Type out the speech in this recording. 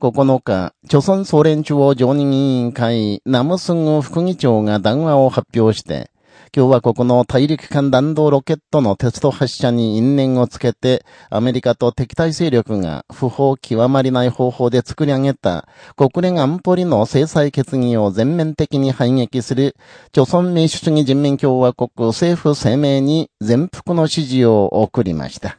9日、朝鮮総連中央常任委員会、ナムスング副議長が談話を発表して、共和国の大陸間弾道ロケットのテスト発射に因縁をつけて、アメリカと敵対勢力が不法極まりない方法で作り上げた国連安保理の制裁決議を全面的に排撃する、朝鮮民主主義人民共和国政府声明に全幅の支持を送りました。